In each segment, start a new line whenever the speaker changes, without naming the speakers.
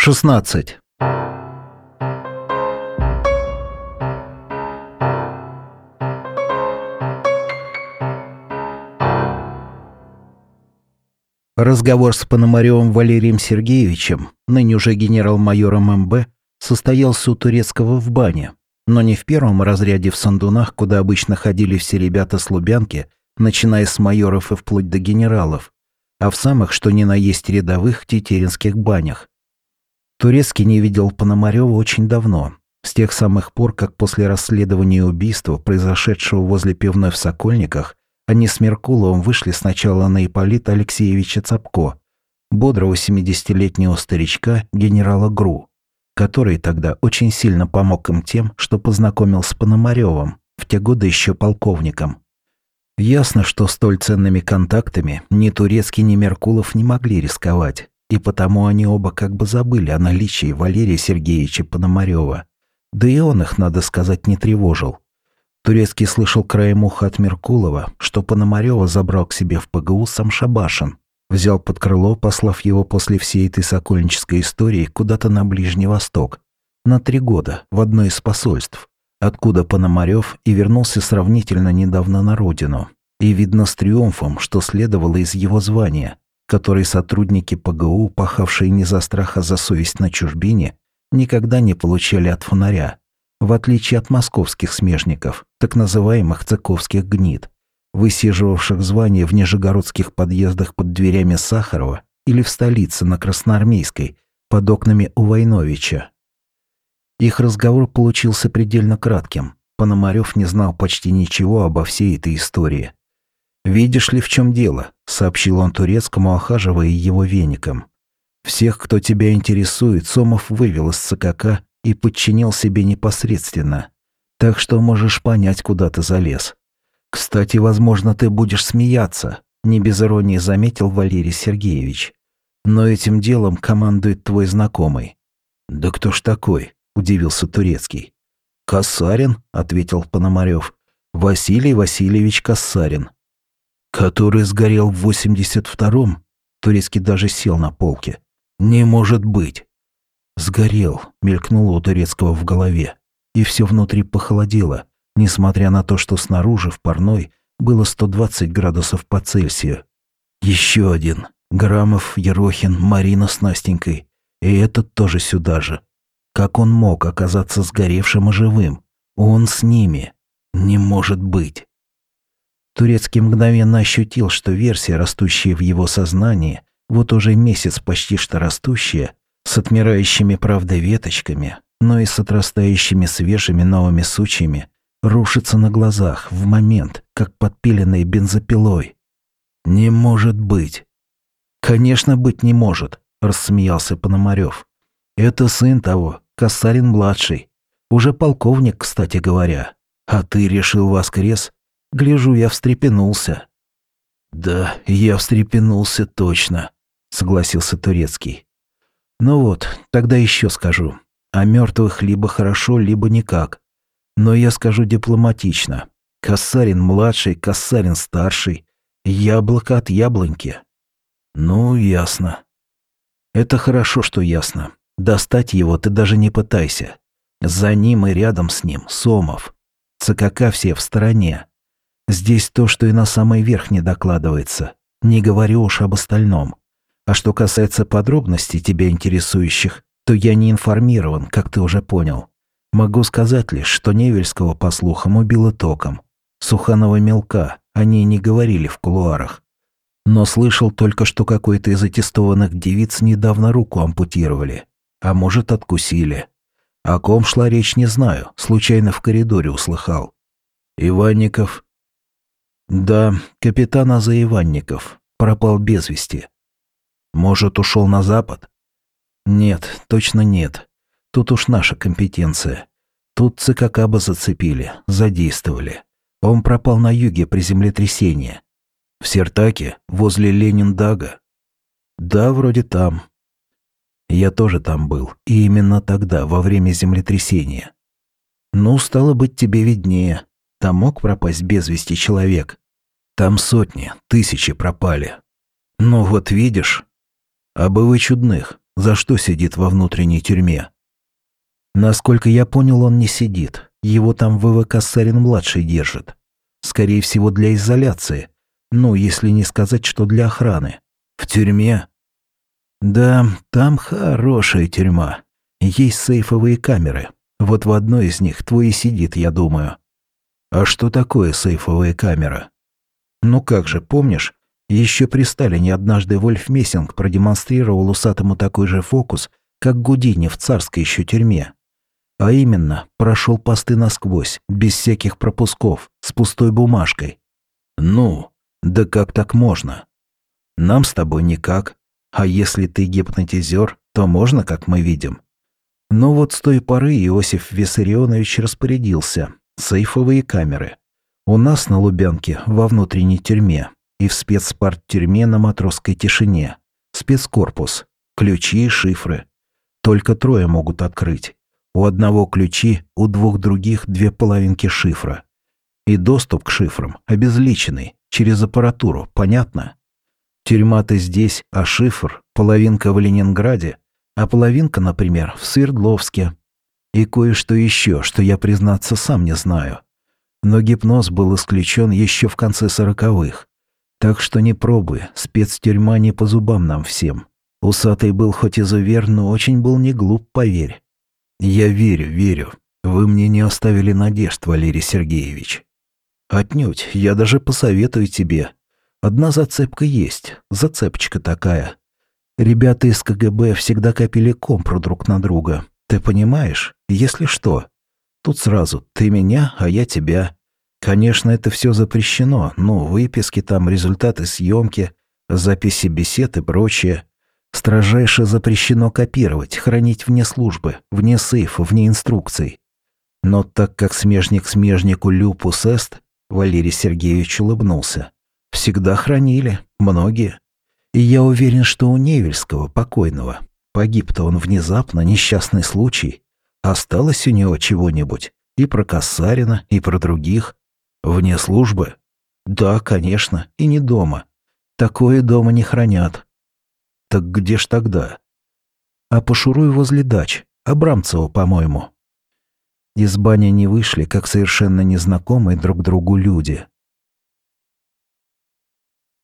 16. Разговор с Пономаревым Валерием Сергеевичем, ныне уже генерал-майором МБ, состоялся у Турецкого в бане, но не в первом разряде в Сандунах, куда обычно ходили все ребята с Лубянки, начиная с майоров и вплоть до генералов, а в самых, что ни на есть рядовых, тетеринских банях. Турецкий не видел Пономарева очень давно, с тех самых пор, как после расследования убийства, произошедшего возле пивной в Сокольниках, они с Меркуловым вышли сначала на Ипполита Алексеевича Цапко, бодрого 70-летнего старичка генерала ГРУ, который тогда очень сильно помог им тем, что познакомил с Пономаревым, в те годы еще полковником. Ясно, что столь ценными контактами ни Турецкий, ни Меркулов не могли рисковать, и потому они оба как бы забыли о наличии Валерия Сергеевича Пономарева. Да и он их, надо сказать, не тревожил. Турецкий слышал краем уха от Меркулова, что Пономарева забрал к себе в ПГУ сам Шабашин. Взял под крыло, послав его после всей этой сокольнической истории куда-то на Ближний Восток. На три года, в одно из посольств, откуда Пономарев и вернулся сравнительно недавно на родину. И видно с триумфом, что следовало из его звания – который сотрудники ПГУ, пахавшие не за страх, а за совесть на чужбине, никогда не получали от фонаря, в отличие от московских смежников, так называемых цыковских гнид, высиживавших звание в нижегородских подъездах под дверями Сахарова или в столице на Красноармейской, под окнами у Войновича. Их разговор получился предельно кратким. Пономарев не знал почти ничего обо всей этой истории. «Видишь ли, в чем дело?» – сообщил он турецкому, охаживая его веником. «Всех, кто тебя интересует, Сомов вывел из ЦКК и подчинил себе непосредственно. Так что можешь понять, куда ты залез. Кстати, возможно, ты будешь смеяться», – не без иронии заметил Валерий Сергеевич. «Но этим делом командует твой знакомый». «Да кто ж такой?» – удивился Турецкий. «Косарин», – ответил Пономарев. «Василий Васильевич Косарин, который сгорел в 82-м? Турецкий даже сел на полке. Не может быть. Сгорел, мелькнуло у Турецкого в голове. И все внутри похолодело, несмотря на то, что снаружи, в парной, было 120 градусов по Цельсию. Еще один. Грамов, Ерохин, Марина с Настенькой. И этот тоже сюда же. Как он мог оказаться сгоревшим и живым? Он с ними. Не может быть. Турецкий мгновенно ощутил, что версия, растущая в его сознании, вот уже месяц почти что растущая, с отмирающими, правда, веточками, но и с отрастающими свежими новыми сучьями, рушится на глазах в момент, как подпиленной бензопилой. «Не может быть!» «Конечно, быть не может», – рассмеялся Пономарев. «Это сын того, Косарин-младший. Уже полковник, кстати говоря. А ты решил воскрес Гляжу, я встрепенулся. «Да, я встрепенулся точно», — согласился Турецкий. «Ну вот, тогда еще скажу. О мертвых либо хорошо, либо никак. Но я скажу дипломатично. Косарин младший, Косарин старший. Яблоко от яблоньки». «Ну, ясно». «Это хорошо, что ясно. Достать его ты даже не пытайся. За ним и рядом с ним Сомов. ЦКК все в стороне. Здесь то, что и на самой верхней докладывается. Не говорю уж об остальном. А что касается подробностей, тебя интересующих, то я не информирован, как ты уже понял. Могу сказать лишь, что Невельского, по слухам, убило током. Суханова мелка, о ней не говорили в кулуарах. Но слышал только, что какой-то из аттестованных девиц недавно руку ампутировали. А может, откусили. О ком шла речь, не знаю, случайно в коридоре услыхал. Иванников да, капитан Аза Иванников пропал без вести. Может, ушел на запад? Нет, точно нет. Тут уж наша компетенция. Тут ЦКК бы зацепили, задействовали. Он пропал на юге при землетрясении. В Сертаке, возле Лениндага. Да, вроде там. Я тоже там был, и именно тогда, во время землетрясения. Ну, стало быть, тебе виднее. Там мог пропасть без вести человек. Там сотни, тысячи пропали. Ну вот видишь. А бы вы чудных, за что сидит во внутренней тюрьме?» «Насколько я понял, он не сидит. Его там ВВК Сарин-младший держит. Скорее всего, для изоляции. Ну, если не сказать, что для охраны. В тюрьме?» «Да, там хорошая тюрьма. Есть сейфовые камеры. Вот в одной из них твой и сидит, я думаю». «А что такое сейфовая камера?» «Ну как же, помнишь, еще при Сталине однажды Вольф Мессинг продемонстрировал усатому такой же фокус, как Гудини в царской еще тюрьме. А именно, прошел посты насквозь, без всяких пропусков, с пустой бумажкой. Ну, да как так можно? Нам с тобой никак. А если ты гипнотизер, то можно, как мы видим. Но вот с той поры Иосиф Виссарионович распорядился. Сейфовые камеры. У нас на Лубянке, во внутренней тюрьме, и в спецпарт-тюрьме на матросской тишине. Спецкорпус. Ключи и шифры. Только трое могут открыть. У одного ключи, у двух других две половинки шифра. И доступ к шифрам обезличенный, через аппаратуру, понятно? Тюрьма-то здесь, а шифр, половинка в Ленинграде, а половинка, например, в Свердловске. И кое-что еще, что я, признаться, сам не знаю. Но гипноз был исключен еще в конце сороковых. Так что не пробуй, спецтюрьма не по зубам нам всем. Усатый был хоть изувер, но очень был не глуп, поверь. Я верю, верю. Вы мне не оставили надежд, Валерий Сергеевич. Отнюдь, я даже посоветую тебе. Одна зацепка есть, зацепочка такая. Ребята из КГБ всегда копили компру друг на друга. Ты понимаешь? Если что. Тут сразу ты меня, а я тебя. Конечно, это все запрещено, ну, выписки там, результаты съемки, записи бесед и прочее. Строжайше запрещено копировать, хранить вне службы, вне сейфа, вне инструкций. Но так как смежник смежнику люпус эст, Валерий Сергеевич улыбнулся. Всегда хранили, многие. И я уверен, что у Невельского, покойного, погиб-то он внезапно, несчастный случай. Осталось у него чего-нибудь и про Касарина, и про других. Вне службы? Да, конечно, и не дома. Такое дома не хранят. Так где ж тогда? А пошуруй возле дач, Абрамцева, по-моему. Из бани не вышли, как совершенно незнакомые друг другу люди.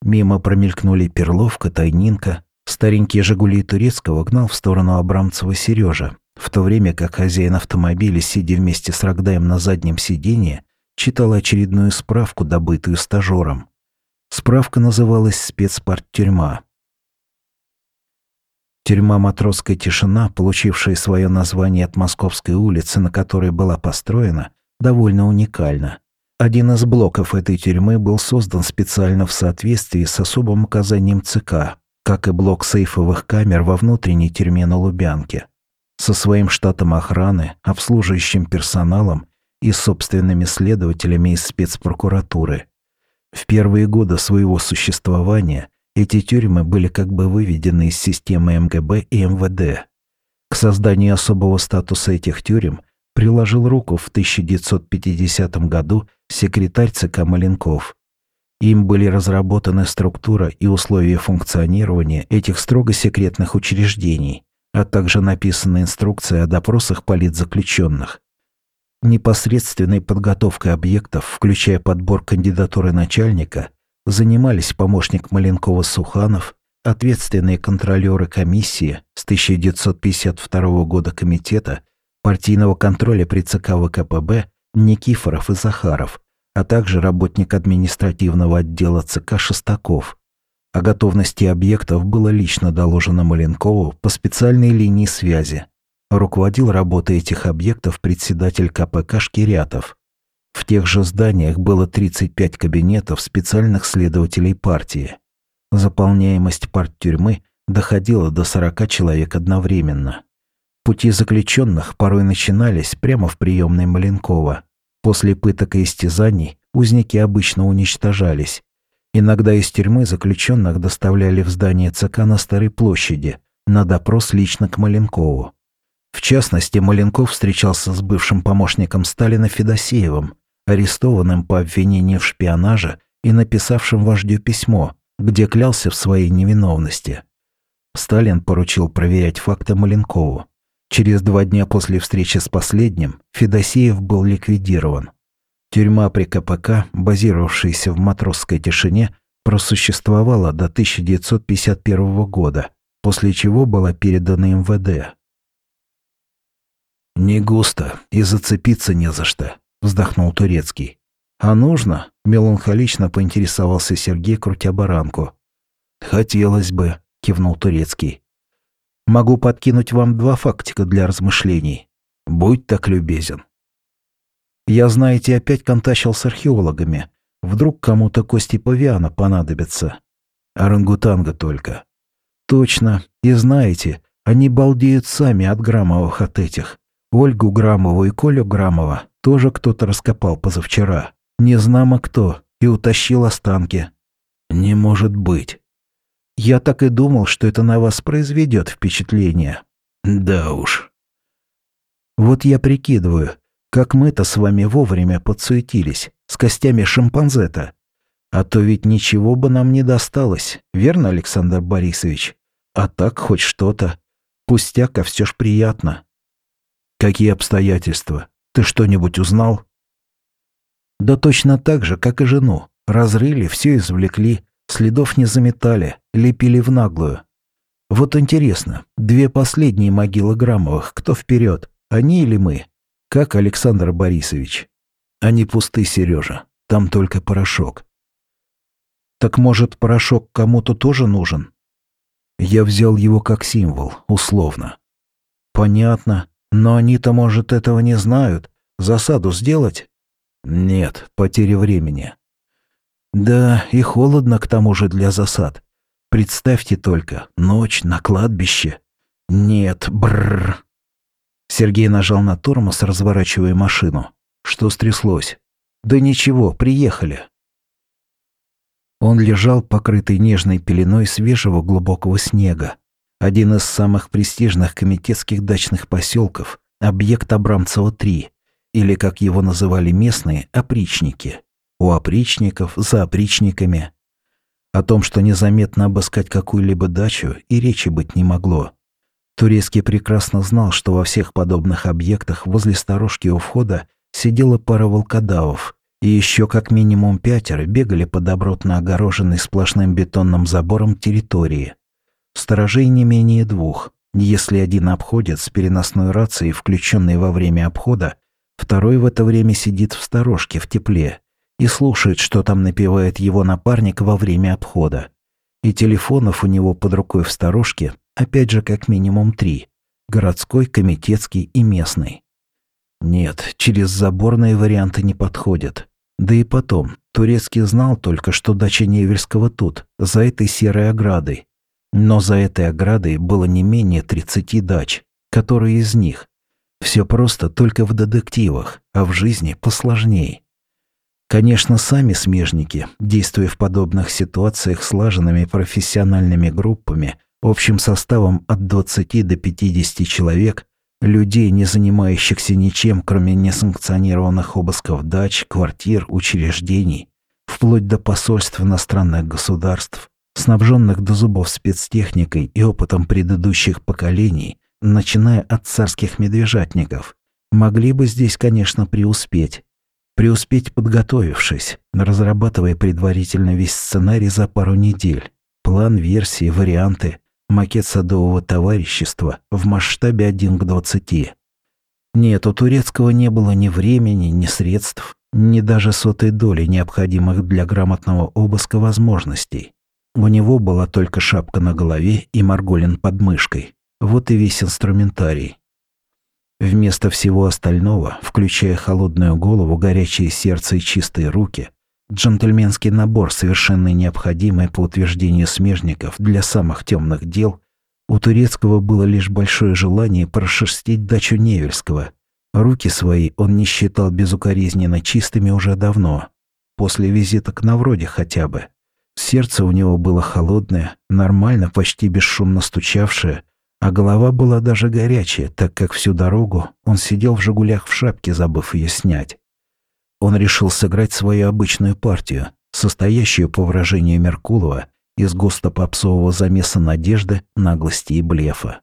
Мимо промелькнули Перловка, Тайнинка. Старенький «Жигули» Турецкого гнал в сторону Абрамцева Сережа, в то время как хозяин автомобиля, сидя вместе с Рогдаем на заднем сиденье, читал очередную справку, добытую стажером. Справка называлась «Спецпарттюрьма». Тюрьма «Матросская тишина», получившая свое название от Московской улицы, на которой была построена, довольно уникальна. Один из блоков этой тюрьмы был создан специально в соответствии с особым указанием ЦК, как и блок сейфовых камер во внутренней тюрьме на Лубянке. Со своим штатом охраны, обслуживающим персоналом и собственными следователями из спецпрокуратуры. В первые годы своего существования эти тюрьмы были как бы выведены из системы МГБ и МВД. К созданию особого статуса этих тюрем приложил руку в 1950 году секретарь ЦК Маленков. Им были разработаны структура и условия функционирования этих строго секретных учреждений, а также написана инструкция о допросах политзаключенных, Непосредственной подготовкой объектов, включая подбор кандидатуры начальника, занимались помощник Маленкова-Суханов, ответственные контролеры комиссии с 1952 года комитета партийного контроля при ЦК ВКПБ Никифоров и Захаров, а также работник административного отдела ЦК Шестаков. О готовности объектов было лично доложено Маленкову по специальной линии связи – Руководил работой этих объектов председатель КПК Шкирятов. В тех же зданиях было 35 кабинетов специальных следователей партии. Заполняемость парттюрьмы доходила до 40 человек одновременно. Пути заключенных порой начинались прямо в приемной Маленкова. После пыток и истязаний узники обычно уничтожались. Иногда из тюрьмы заключенных доставляли в здание ЦК на Старой площади на допрос лично к Маленкову. В частности, Маленков встречался с бывшим помощником Сталина Федосеевым, арестованным по обвинению в шпионаже и написавшим вождю письмо, где клялся в своей невиновности. Сталин поручил проверять факты Маленкову. Через два дня после встречи с последним Федосеев был ликвидирован. Тюрьма при КПК, базировавшаяся в матросской тишине, просуществовала до 1951 года, после чего была передана МВД. «Не густо, и зацепиться не за что», — вздохнул Турецкий. «А нужно?» — меланхолично поинтересовался Сергей, крутя баранку. «Хотелось бы», — кивнул Турецкий. «Могу подкинуть вам два фактика для размышлений. Будь так любезен». Я, знаете, опять контачил с археологами. Вдруг кому-то кости павиана понадобятся. Орангутанга только. Точно. И знаете, они балдеют сами от Грамовых от этих. Ольгу Грамову и Колю Грамова тоже кто-то раскопал позавчера. Не знамо кто. И утащил останки. Не может быть. Я так и думал, что это на вас произведет впечатление. Да уж. Вот я прикидываю, как мы-то с вами вовремя подсуетились, с костями шимпанзе-то. А то ведь ничего бы нам не досталось, верно, Александр Борисович? А так хоть что-то. Пустяк, а все ж приятно. Какие обстоятельства? Ты что-нибудь узнал? Да точно так же, как и жену. Разрыли, все извлекли, следов не заметали, лепили в наглую. Вот интересно, две последние могилы Грамовых, кто вперед, они или мы? Как Александр Борисович? Они пусты, Сережа. Там только порошок. Так может, порошок кому-то тоже нужен? Я взял его как символ, условно. Понятно. Но они-то, может, этого не знают. Засаду сделать? Нет, потеря времени. Да, и холодно к тому же для засад. Представьте только, ночь на кладбище. Нет, бррр. Сергей нажал на тормоз, разворачивая машину. Что стряслось? Да ничего, приехали. Он лежал, покрытый нежной пеленой свежего глубокого снега. Один из самых престижных комитетских дачных поселков, объект Абрамцева-3, или, как его называли местные, опричники. У опричников, за опричниками. О том, что незаметно обыскать какую-либо дачу, и речи быть не могло. Турецкий прекрасно знал, что во всех подобных объектах возле сторожки у входа сидела пара волкодавов, и еще как минимум пятеро бегали по добротно огороженной сплошным бетонным забором территории. Сторожей не менее двух. Если один обходит с переносной рацией, включенной во время обхода, второй в это время сидит в сторожке в тепле и слушает, что там напевает его напарник во время обхода. И телефонов у него под рукой в сторожке Опять же, как минимум три. Городской, комитетский и местный. Нет, через заборные варианты не подходят. Да и потом, Турецкий знал только, что дача Невельского тут, за этой серой оградой. Но за этой оградой было не менее 30 дач. Которые из них? Все просто только в детективах, а в жизни посложнее. Конечно, сами смежники, действуя в подобных ситуациях слаженными профессиональными группами, общим составом от 20 до 50 человек, людей, не занимающихся ничем, кроме несанкционированных обысков дач, квартир, учреждений, вплоть до посольств иностранных государств, снабженных до зубов спецтехникой и опытом предыдущих поколений, начиная от царских медвежатников, могли бы здесь, конечно, преуспеть. Преуспеть подготовившись, разрабатывая предварительно весь сценарий за пару недель, план, версии, варианты, макет садового товарищества в масштабе 1 к 20. Нет, у турецкого не было ни времени, ни средств, ни даже сотой доли необходимых для грамотного обыска возможностей. У него была только шапка на голове и марголин под мышкой. Вот и весь инструментарий. Вместо всего остального, включая холодную голову, горячее сердце и чистые руки, Джентльменский набор, совершенно необходимый по утверждению смежников для самых темных дел, у Турецкого было лишь большое желание прошерстить дачу Невельского. Руки свои он не считал безукоризненно чистыми уже давно, после визита к Навроде хотя бы. Сердце у него было холодное, нормально, почти бесшумно стучавшее, а голова была даже горячая, так как всю дорогу он сидел в «Жигулях» в шапке, забыв ее снять. Он решил сыграть свою обычную партию, состоящую, по выражению Меркулова, из густо попсового замеса надежды, наглости и блефа.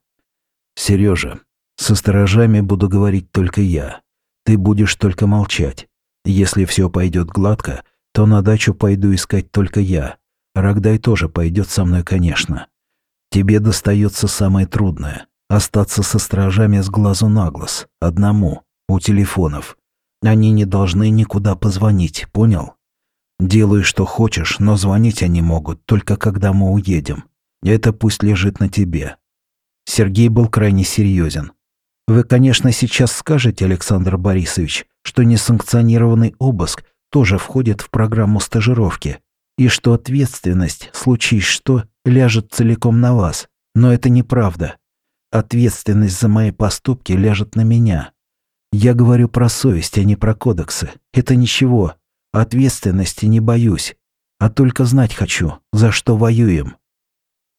«Сережа, со сторожами буду говорить только я. Ты будешь только молчать. Если все пойдет гладко, то на дачу пойду искать только я. Рогдай тоже пойдет со мной, конечно. Тебе достается самое трудное – остаться со стражами с глазу на глаз, одному, у телефонов. Они не должны никуда позвонить, понял? Делай, что хочешь, но звонить они могут только когда мы уедем. Это пусть лежит на тебе. Сергей был крайне серьезен. Вы, конечно, сейчас скажете, Александр Борисович, что несанкционированный обыск тоже входит в программу стажировки, и что ответственность, случись что, ляжет целиком на вас. Но это неправда. Ответственность за мои поступки ляжет на меня. Я говорю про совесть, а не про кодексы. Это ничего. Ответственности не боюсь. А только знать хочу, за что воюем.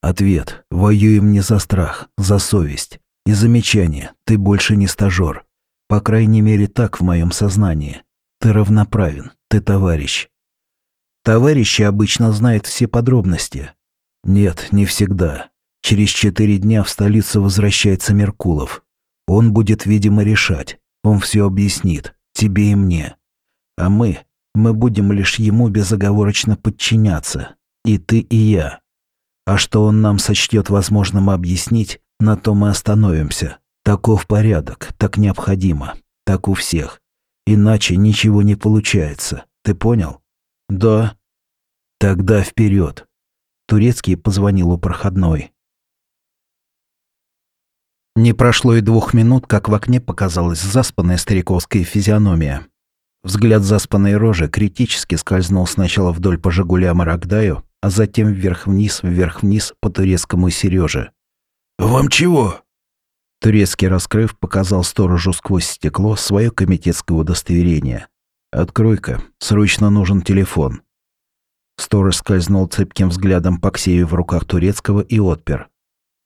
Ответ. Воюем не за страх, за совесть. И замечание. Ты больше не стажер. По крайней мере, так в моем сознании. Ты равноправен. Ты товарищ. Товарищи обычно знают все подробности. Нет, не всегда. Через четыре дня в столицу возвращается Меркулов. Он будет, видимо, решать. Он все объяснит. Тебе и мне. А мы, мы будем лишь ему безоговорочно подчиняться. И ты, и я. А что он нам сочтет возможным объяснить, на то мы остановимся. Таков порядок, так необходимо. Так у всех. Иначе ничего не получается. Ты понял? Да. Тогда вперед. Турецкий позвонил у проходной. Не прошло и двух минут, как в окне показалась заспанная стариковская физиономия. Взгляд заспанной рожи критически скользнул сначала вдоль по «Жигулям» Рогдаю, а затем вверх-вниз, вверх-вниз по турецкому Сереже.
«Вам чего?»
Турецкий, раскрыв, показал сторожу сквозь стекло свое комитетское удостоверение. «Открой-ка, срочно нужен телефон». Сторож скользнул цепким взглядом по ксею в руках турецкого и отпер.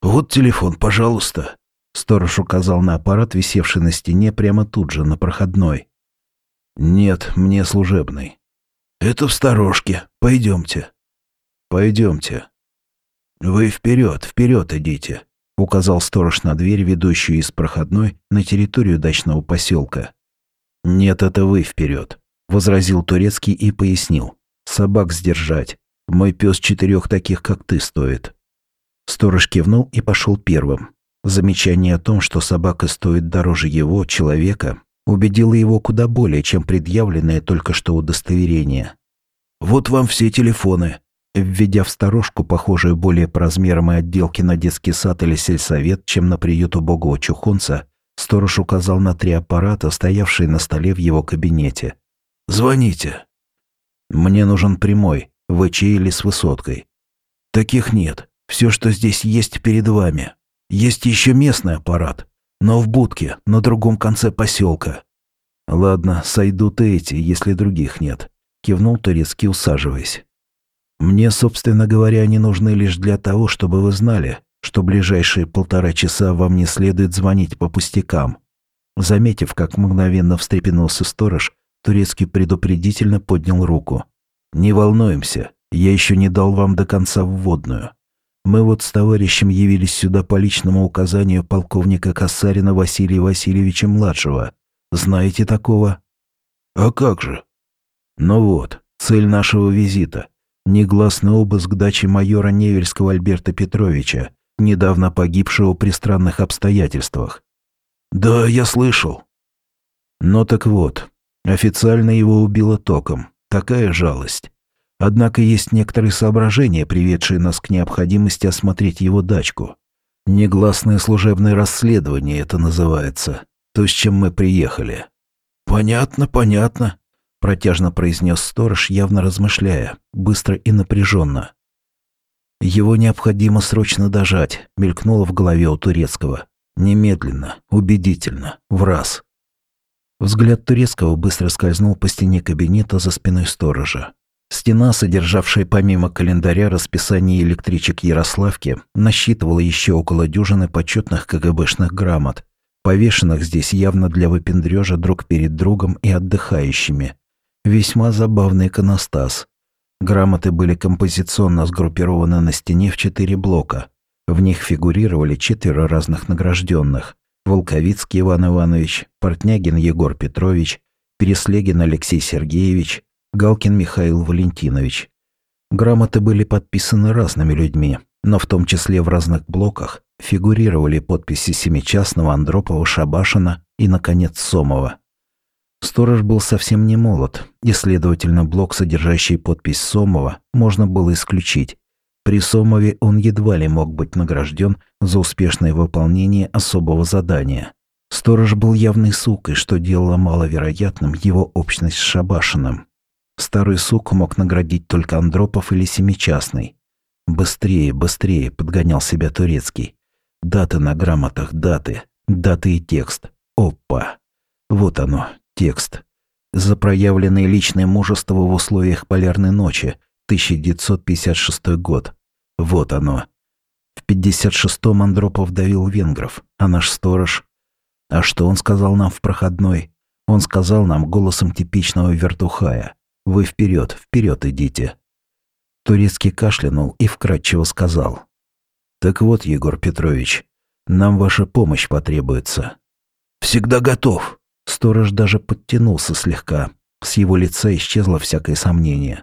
«Вот телефон, пожалуйста».
Сторож указал на аппарат, висевший на стене прямо тут же, на проходной. «Нет, мне служебный».
«Это в сторожке. Пойдемте».
«Пойдемте».
«Вы вперед, вперед идите», —
указал сторож на дверь, ведущую из проходной на территорию дачного поселка. «Нет, это вы вперед, возразил Турецкий и пояснил. «Собак сдержать. Мой пес четырех таких, как ты, стоит». Сторож кивнул и пошел первым. Замечание о том, что собака стоит дороже его, человека, убедило его куда более, чем предъявленное только что удостоверение.
«Вот вам все телефоны»,
Введя в сторожку, похожую более по размерам и отделке на детский сад или сельсовет, чем на приют убогого чухонца, сторож указал на три аппарата, стоявшие на столе в его кабинете.
«Звоните».
«Мне нужен прямой, ВЧ или с высоткой».
«Таких нет. Все, что здесь есть перед вами. Есть еще местный аппарат, но в будке, на другом конце поселка.
«Ладно, сойдут эти, если других нет», — кивнул турецкий, усаживаясь. Мне, собственно говоря, они нужны лишь для того, чтобы вы знали, что ближайшие полтора часа вам не следует звонить по пустякам. Заметив, как мгновенно встрепенулся сторож, Турецкий предупредительно поднял руку. «Не волнуемся, я еще не дал вам до конца вводную. Мы вот с товарищем явились сюда по личному указанию полковника Касарина Василия Васильевича-младшего. Знаете такого?»
«А как же?»
«Ну вот, цель нашего визита Негласный обыск дачи майора Невельского Альберта Петровича, недавно погибшего при странных обстоятельствах.
«Да, я слышал».
Но так вот, официально его убило током. Такая жалость. Однако есть некоторые соображения, приведшие нас к необходимости осмотреть его дачку. Негласное служебное расследование это называется. То, с чем мы приехали.
«Понятно, понятно»,
протяжно произнес сторож, явно размышляя, быстро и напряженно. Его необходимо срочно дожать, мелькнуло в голове у турецкого. Немедленно, убедительно, в раз. Взгляд турецкого быстро скользнул по стене кабинета за спиной сторожа. Стена, содержавшая помимо календаря расписание электричек Ярославки, насчитывала еще около дюжины почетных КГБшных грамот, повешенных здесь явно для выпендрежа друг перед другом и отдыхающими, Весьма забавный иконостас. Грамоты были композиционно сгруппированы на стене в четыре блока. В них фигурировали четверо разных награжденных. Волковицкий Иван Иванович, Портнягин Егор Петрович, Переслегин Алексей Сергеевич, Галкин Михаил Валентинович. Грамоты были подписаны разными людьми, но в том числе в разных блоках фигурировали подписи Семичастного, Андропова, Шабашина и, наконец, Сомова. Сторож был совсем не молод, и, следовательно, блок, содержащий подпись Сомова, можно было исключить. При Сомове он едва ли мог быть награжден за успешное выполнение особого задания. Сторож был явной сукой, что делало маловероятным его общность с Шабашиным. Старый сук мог наградить только Андропов или Семичастный. «Быстрее, быстрее!» – подгонял себя Турецкий. «Даты на грамотах, даты, даты и текст. Опа! Вот оно, текст. За проявленное личное мужество в условиях полярной ночи, 1956 год. Вот оно. В 56-м Андропов давил венгров, а наш сторож а что он сказал нам в проходной? Он сказал нам голосом типичного вертухая. «Вы вперед, вперед идите». Турецкий кашлянул и вкратчиво сказал. «Так вот, Егор Петрович, нам ваша помощь потребуется». «Всегда готов». Сторож даже подтянулся слегка. С его лица исчезло всякое сомнение.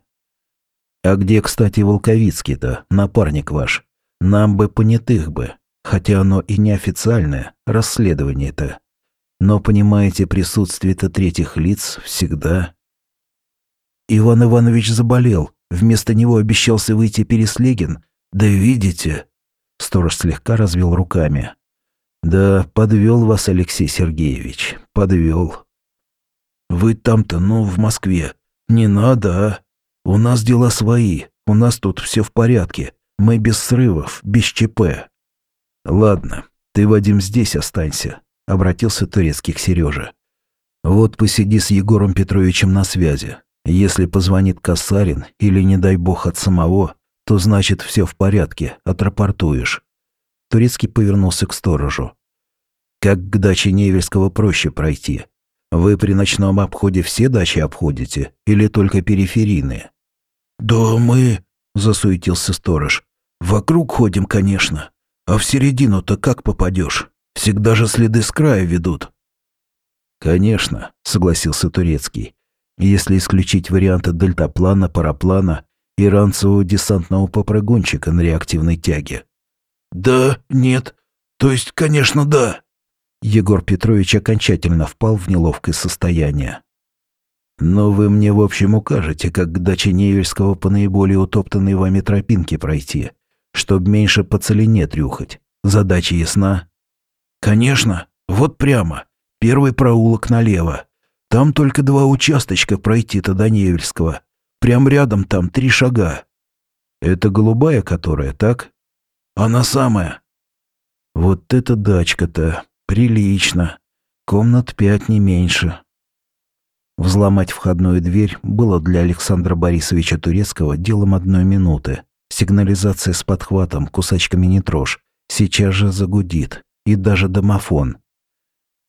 «А где, кстати, Волковицкий-то, напарник ваш? Нам бы понятых бы хотя оно и неофициальное, расследование-то. Но, понимаете, присутствие-то третьих лиц всегда... Иван Иванович заболел. Вместо него обещался выйти Переслегин. Да видите... Сторож слегка развел руками. Да, подвел вас Алексей Сергеевич, подвел. Вы там-то, ну, в Москве. Не надо, а? У нас дела свои. У нас тут все в порядке. Мы без срывов, без ЧП. «Ладно, ты, Вадим, здесь останься», — обратился Турецкий к Сереже. «Вот посиди с Егором Петровичем на связи. Если позвонит Касарин или, не дай бог, от самого, то значит все в порядке, отрапортуешь». Турецкий повернулся к сторожу. «Как к даче Невельского проще пройти? Вы при ночном обходе все дачи обходите или только периферийные?» «Да мы...» — засуетился сторож. «Вокруг ходим, конечно. А в середину-то как попадешь? Всегда же следы с края ведут. Конечно, согласился Турецкий. Если исключить варианты дельтаплана, параплана и ранцевого десантного попрыгунчика на реактивной тяге. Да, нет. То есть, конечно, да. Егор Петрович окончательно впал в неловкое состояние. Но вы мне, в общем, укажете, как к даче Невельского по наиболее утоптанной вами тропинке пройти, Чтоб меньше по целине трюхать. Задача ясна? Конечно. Вот прямо. Первый проулок налево. Там только два участочка пройти-то до Невельского. Прям рядом там три шага. Это голубая которая, так? Она самая. Вот эта дачка-то. Прилично. Комнат пять не меньше. Взломать входную дверь было для Александра Борисовича Турецкого делом одной минуты. Сигнализация с подхватом, кусачками не трожь. Сейчас же загудит. И даже домофон.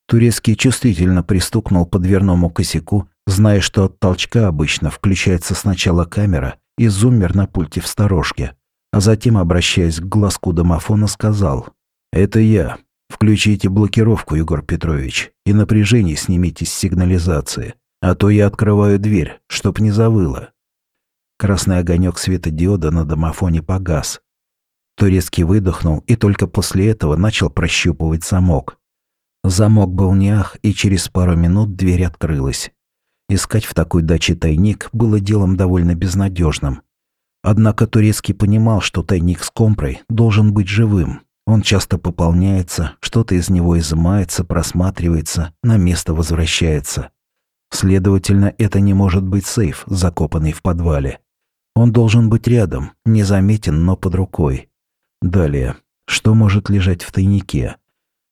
Турецкий чувствительно пристукнул по дверному косяку, зная, что от толчка обычно включается сначала камера и зуммер на пульте в сторожке, а затем, обращаясь к глазку домофона, сказал «Это я. Включите блокировку, Егор Петрович, и напряжение снимите с сигнализации, а то я открываю дверь, чтоб не завыло». Красный огонек светодиода на домофоне погас. Турецкий выдохнул и только после этого начал прощупывать замок. Замок был не ах, и через пару минут дверь открылась. Искать в такой даче тайник было делом довольно безнадежным. Однако Турецкий понимал, что тайник с компрой должен быть живым. Он часто пополняется, что-то из него изымается, просматривается, на место возвращается. Следовательно, это не может быть сейф, закопанный в подвале. Он должен быть рядом, незаметен, но под рукой. Далее. Что может лежать в тайнике?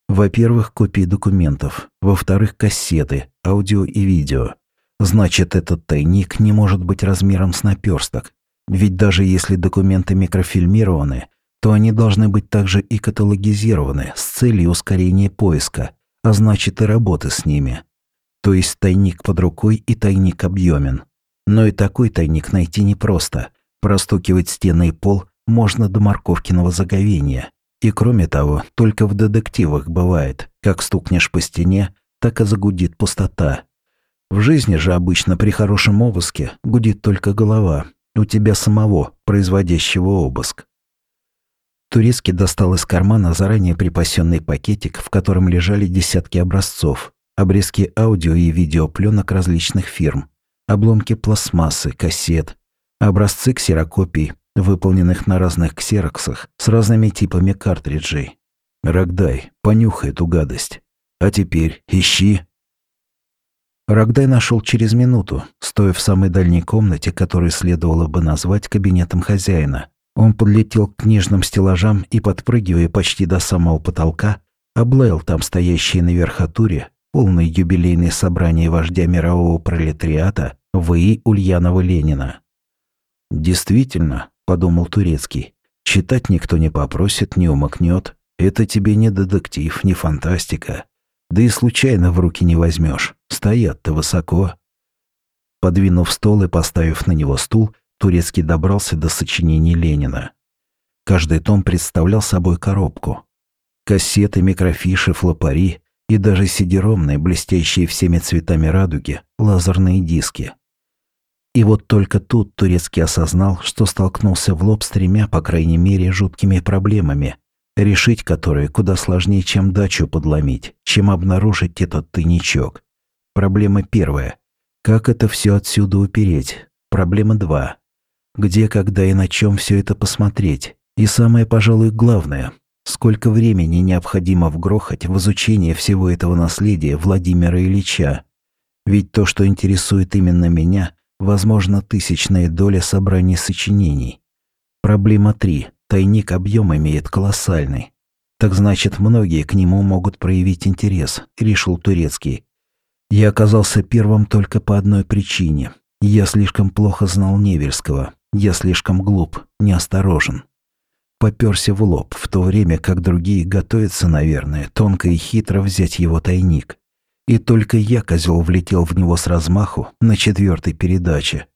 Во-первых, копии документов. Во-вторых, кассеты, аудио и видео. Значит, этот тайник не может быть размером с наперсток. Ведь даже если документы микрофильмированы, то они должны быть также и каталогизированы с целью ускорения поиска, а значит и работы с ними. То есть тайник под рукой и тайник объемен. Но и такой тайник найти непросто. Простукивать стены и пол можно до морковкиного заговения. И кроме того, только в детективах бывает, как стукнешь по стене, так и загудит пустота. В жизни же обычно при хорошем обыске гудит только голова, у тебя самого, производящего обыск. Турецкий достал из кармана заранее припасенный пакетик, в котором лежали десятки образцов, обрезки аудио и видеопленок различных фирм, обломки пластмассы, кассет, образцы ксерокопий, выполненных на разных ксероксах с разными типами картриджей. Рогдай, понюхай эту гадость. А теперь ищи. Рогдай нашел через минуту, стоя в самой дальней комнате, которую следовало бы назвать кабинетом хозяина. Он подлетел к книжным стеллажам и, подпрыгивая почти до самого потолка, облаял там стоящие наверх атуре полное юбилейное собрание вождя мирового пролетариата В.И. Ульянова-Ленина. Действительно, — подумал Турецкий. «Читать никто не попросит, не умокнет. Это тебе не детектив, не фантастика. Да и случайно в руки не возьмешь. Стоят-то высоко». Подвинув стол и поставив на него стул, Турецкий добрался до сочинений Ленина. Каждый том представлял собой коробку. Кассеты, микрофиши, флопари и даже сидеромные, блестящие всеми цветами радуги, лазерные диски. И вот только тут Турецкий осознал, что столкнулся в лоб с тремя, по крайней мере, жуткими проблемами, решить которые куда сложнее, чем дачу подломить, чем обнаружить этот тайничок. Проблема первая. Как это все отсюда упереть? Проблема два. Где, когда и на чем все это посмотреть? И самое, пожалуй, главное. Сколько времени необходимо вгрохать в изучение всего этого наследия Владимира Ильича? Ведь то, что интересует именно меня – возможно, тысячная доля собраний сочинений. Проблема 3. Тайник объем имеет колоссальный. Так значит, многие к нему могут проявить интерес, решил Турецкий. Я оказался первым только по одной причине. Я слишком плохо знал Невельского. Я слишком глуп, неосторожен. Попёрся в лоб, в то время как другие готовятся, наверное, тонко и хитро взять его тайник. И только я, козел, влетел в него с размаху на четвертой передаче.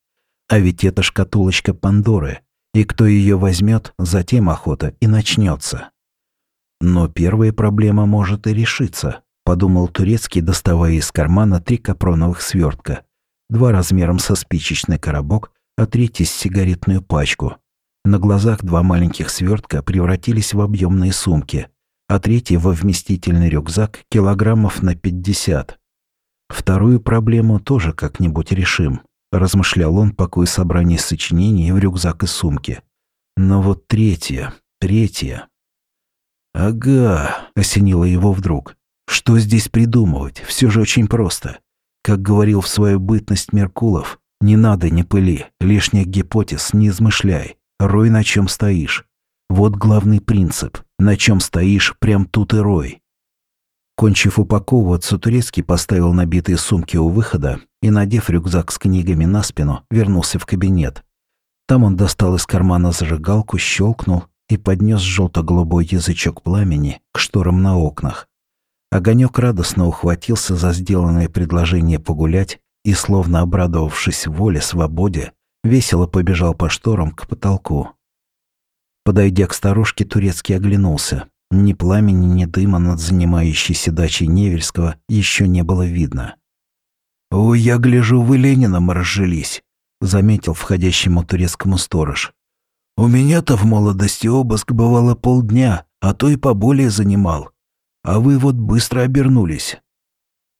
А ведь это шкатулочка Пандоры, и кто ее возьмет, затем охота и начнется. Но первая проблема может и решиться, подумал Турецкий, доставая из кармана три капроновых свертка, два размером со спичечный коробок, а третий с сигаретную пачку. На глазах два маленьких свертка превратились в объемные сумки, а третий во вместительный рюкзак килограммов на 50. Вторую проблему тоже как-нибудь решим, размышлял он, покой собрание сочинений в рюкзак и сумки. Но вот третья, третья. Ага, осенило его вдруг. Что здесь придумывать? Все же очень просто. Как говорил в свою бытность Меркулов, не надо, не пыли, лишних гипотез не измышляй, рой на чем стоишь. Вот главный принцип. На чем стоишь, прям тут и рой. Кончив упаковываться, Турецкий поставил набитые сумки у выхода и, надев рюкзак с книгами на спину, вернулся в кабинет. Там он достал из кармана зажигалку, щелкнул и поднес желто-голубой язычок пламени к шторам на окнах. Огонек радостно ухватился за сделанное предложение погулять и, словно обрадовавшись воле, свободе, весело побежал по шторам к потолку. Подойдя к старушке, Турецкий оглянулся. Ни пламени, ни дыма над занимающейся дачей Невельского еще не было видно. «Ой, я гляжу, вы Лениным разжились», — заметил входящему турецкому сторож. «У меня-то в молодости обыск бывало полдня, а то и поболее занимал. А вы вот быстро обернулись».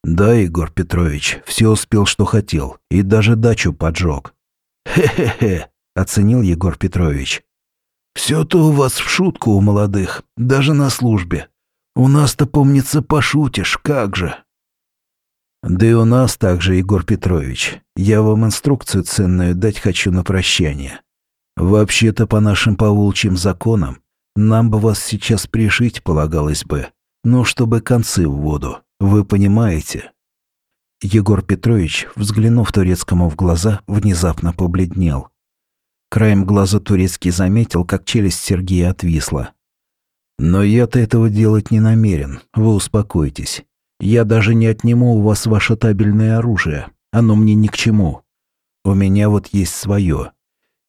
«Да, Егор Петрович, все успел, что хотел, и даже дачу поджег». «Хе-хе-хе», — оценил Егор Петрович. Все-то у вас в шутку у молодых, даже на службе. У нас-то, помнится, пошутишь, как же. Да и у нас также, Егор Петрович. Я вам инструкцию ценную дать хочу на прощание. Вообще-то, по нашим поволчьим законам, нам бы вас сейчас пришить полагалось бы, ну, чтобы концы в воду, вы понимаете?» Егор Петрович, взглянув турецкому в глаза, внезапно побледнел. Краем глаза турецкий заметил, как челюсть Сергея отвисла. «Но я-то этого делать не намерен, вы успокойтесь. Я даже не отниму у вас ваше табельное оружие, оно мне ни к чему.
У меня вот есть свое.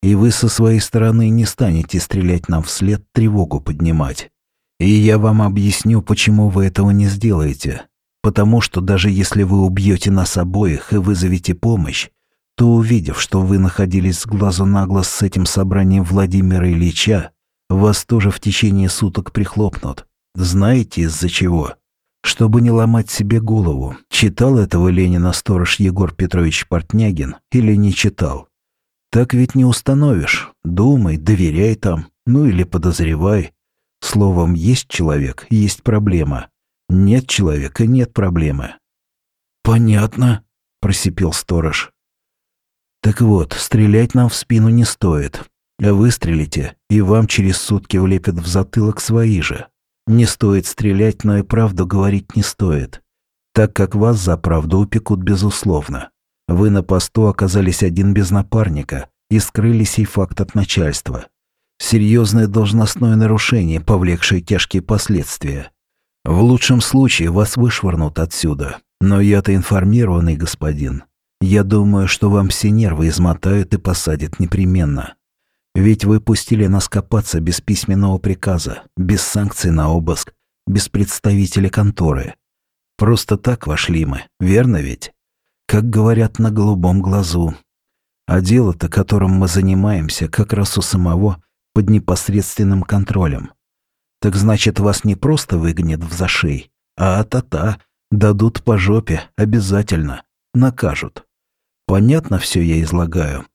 И вы со своей стороны не станете стрелять нам вслед, тревогу поднимать. И я вам объясню, почему вы этого не сделаете. Потому что даже если вы убьете нас обоих и вызовете помощь, то увидев, что вы находились с глазу на глаз с этим собранием Владимира Ильича, вас тоже в течение суток прихлопнут. Знаете из-за чего? Чтобы не ломать себе голову, читал этого Ленина сторож Егор Петрович Портнягин или не читал. Так ведь не установишь. Думай, доверяй там, ну или подозревай. Словом, есть человек, есть проблема. Нет человека, нет проблемы.
«Понятно», — просипел сторож.
«Так вот, стрелять нам в спину не стоит. Выстрелите, и вам через сутки влепят в затылок свои же. Не стоит стрелять, но и правду говорить не стоит, так как вас за правду упекут безусловно. Вы на посту оказались один без напарника и скрыли сей факт от начальства. Серьезное должностное нарушение, повлекшее тяжкие последствия. В лучшем случае вас вышвырнут отсюда. Но я-то информированный господин. Я думаю, что вам все нервы измотают и посадят непременно. Ведь вы пустили нас копаться без письменного приказа, без санкций на обыск, без представителя конторы. Просто так вошли мы, верно ведь? Как говорят на голубом глазу. А дело-то, которым мы занимаемся, как раз у самого под непосредственным контролем. Так значит, вас не просто выгонят в зашей, а та-та, дадут по жопе, обязательно, накажут. Понятно все я излагаю?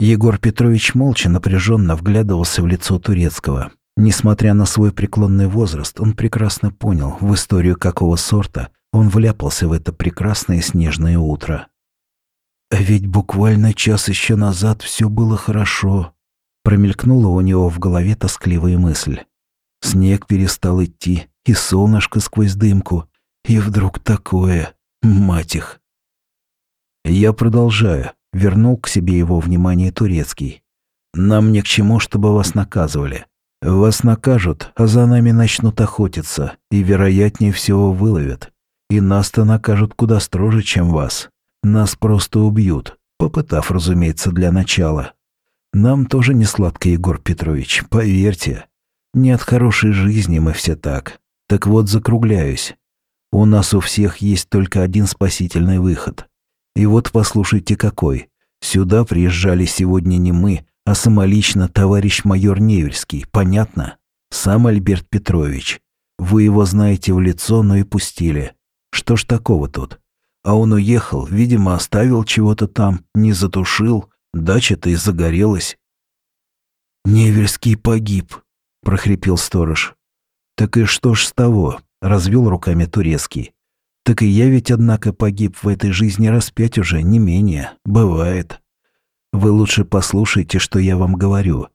Егор Петрович молча напряженно вглядывался в лицо Турецкого. Несмотря на свой преклонный возраст, он прекрасно понял, в историю какого сорта он вляпался в это прекрасное снежное утро.
А ведь буквально час еще назад все было хорошо. Промелькнула у него в голове тоскливая мысль. Снег перестал идти, и солнышко сквозь дымку. И вдруг такое, мать их. Я продолжаю вернул к себе его внимание турецкий. «Нам ни к чему, чтобы вас наказывали. Вас накажут, а за нами начнут охотиться, и, вероятнее всего, выловят. И нас-то накажут куда строже, чем вас. Нас просто убьют, попытав, разумеется, для начала. Нам тоже не сладко, Егор Петрович, поверьте. Не от хорошей жизни мы все так. Так вот, закругляюсь. У нас у всех есть только один спасительный выход. И вот послушайте какой. Сюда приезжали сегодня не мы, а самолично товарищ майор Невельский, понятно? Сам Альберт Петрович. Вы его знаете в лицо, но и пустили. Что ж такого тут? А он уехал, видимо, оставил чего-то там, не затушил, дача-то и загорелась. «Невельский погиб», — прохрипел сторож. «Так и что ж с того?» — развел руками турецкий. Так и я ведь, однако, погиб в этой жизни раз пять уже, не менее. Бывает. Вы лучше послушайте, что я вам говорю.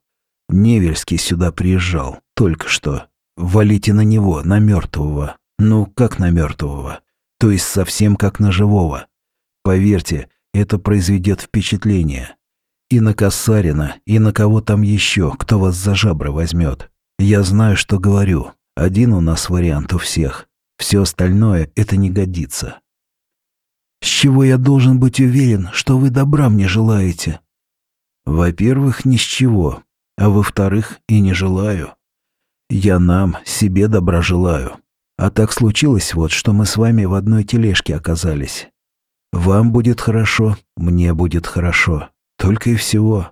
Невельский сюда приезжал. Только что. Валите на него, на мертвого. Ну, как на мертвого. То есть совсем как на живого. Поверьте, это произведет впечатление. И на Касарина, и на кого там еще, кто вас за жабры возьмет. Я знаю, что говорю. Один у нас вариант у всех. Все остальное это не годится. С чего я должен быть уверен, что вы добра мне желаете? Во-первых, ни с чего, а во-вторых, и не желаю. Я нам, себе добра желаю. А так случилось вот, что мы с вами в одной тележке оказались. Вам будет хорошо, мне будет хорошо. Только и всего.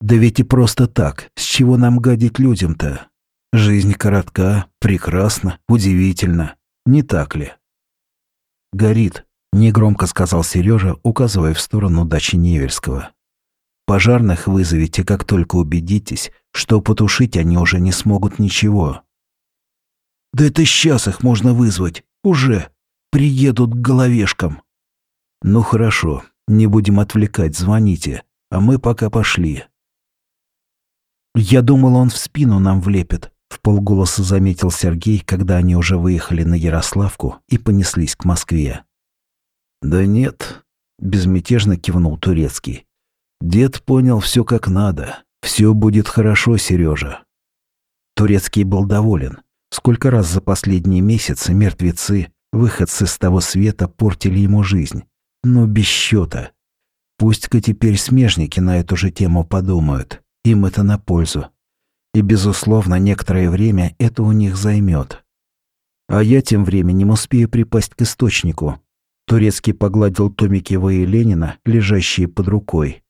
Да ведь и просто так. С чего нам гадить людям-то? Жизнь коротка, прекрасна, удивительна. Не так ли? Горит, негромко сказал Сережа, указывая в сторону дачи Невельского. Пожарных вызовите, как только убедитесь, что потушить они уже не смогут ничего. Да это сейчас их можно вызвать. Уже. Приедут к головешкам. Ну хорошо, не будем отвлекать, звоните. А мы пока пошли. Я думал, он в спину нам влепит, в полголоса заметил Сергей, когда они уже выехали на Ярославку и понеслись к Москве. «Да нет», — безмятежно кивнул Турецкий. «Дед понял все как надо. Все будет хорошо, Сережа». Турецкий был доволен. Сколько раз за последние месяцы мертвецы, выходцы с того света, портили ему жизнь. Но без счета.
Пусть-ка теперь смежники на эту же тему подумают. Им это на пользу. И, безусловно, некоторое время это у них займет. А я тем временем успею припасть к источнику. Турецкий погладил томики В. и Ленина, лежащие под рукой.